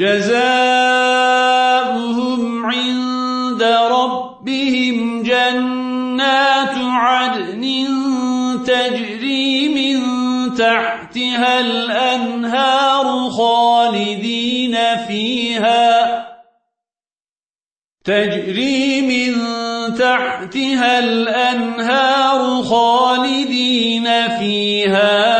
جزاؤهم عند ربهم جنات عدن تجري من تحتها الأنهار خالدين فيها. تجري من تحتها الأنهار خالدين فيها.